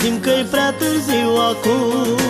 simt că-i prea târziu acum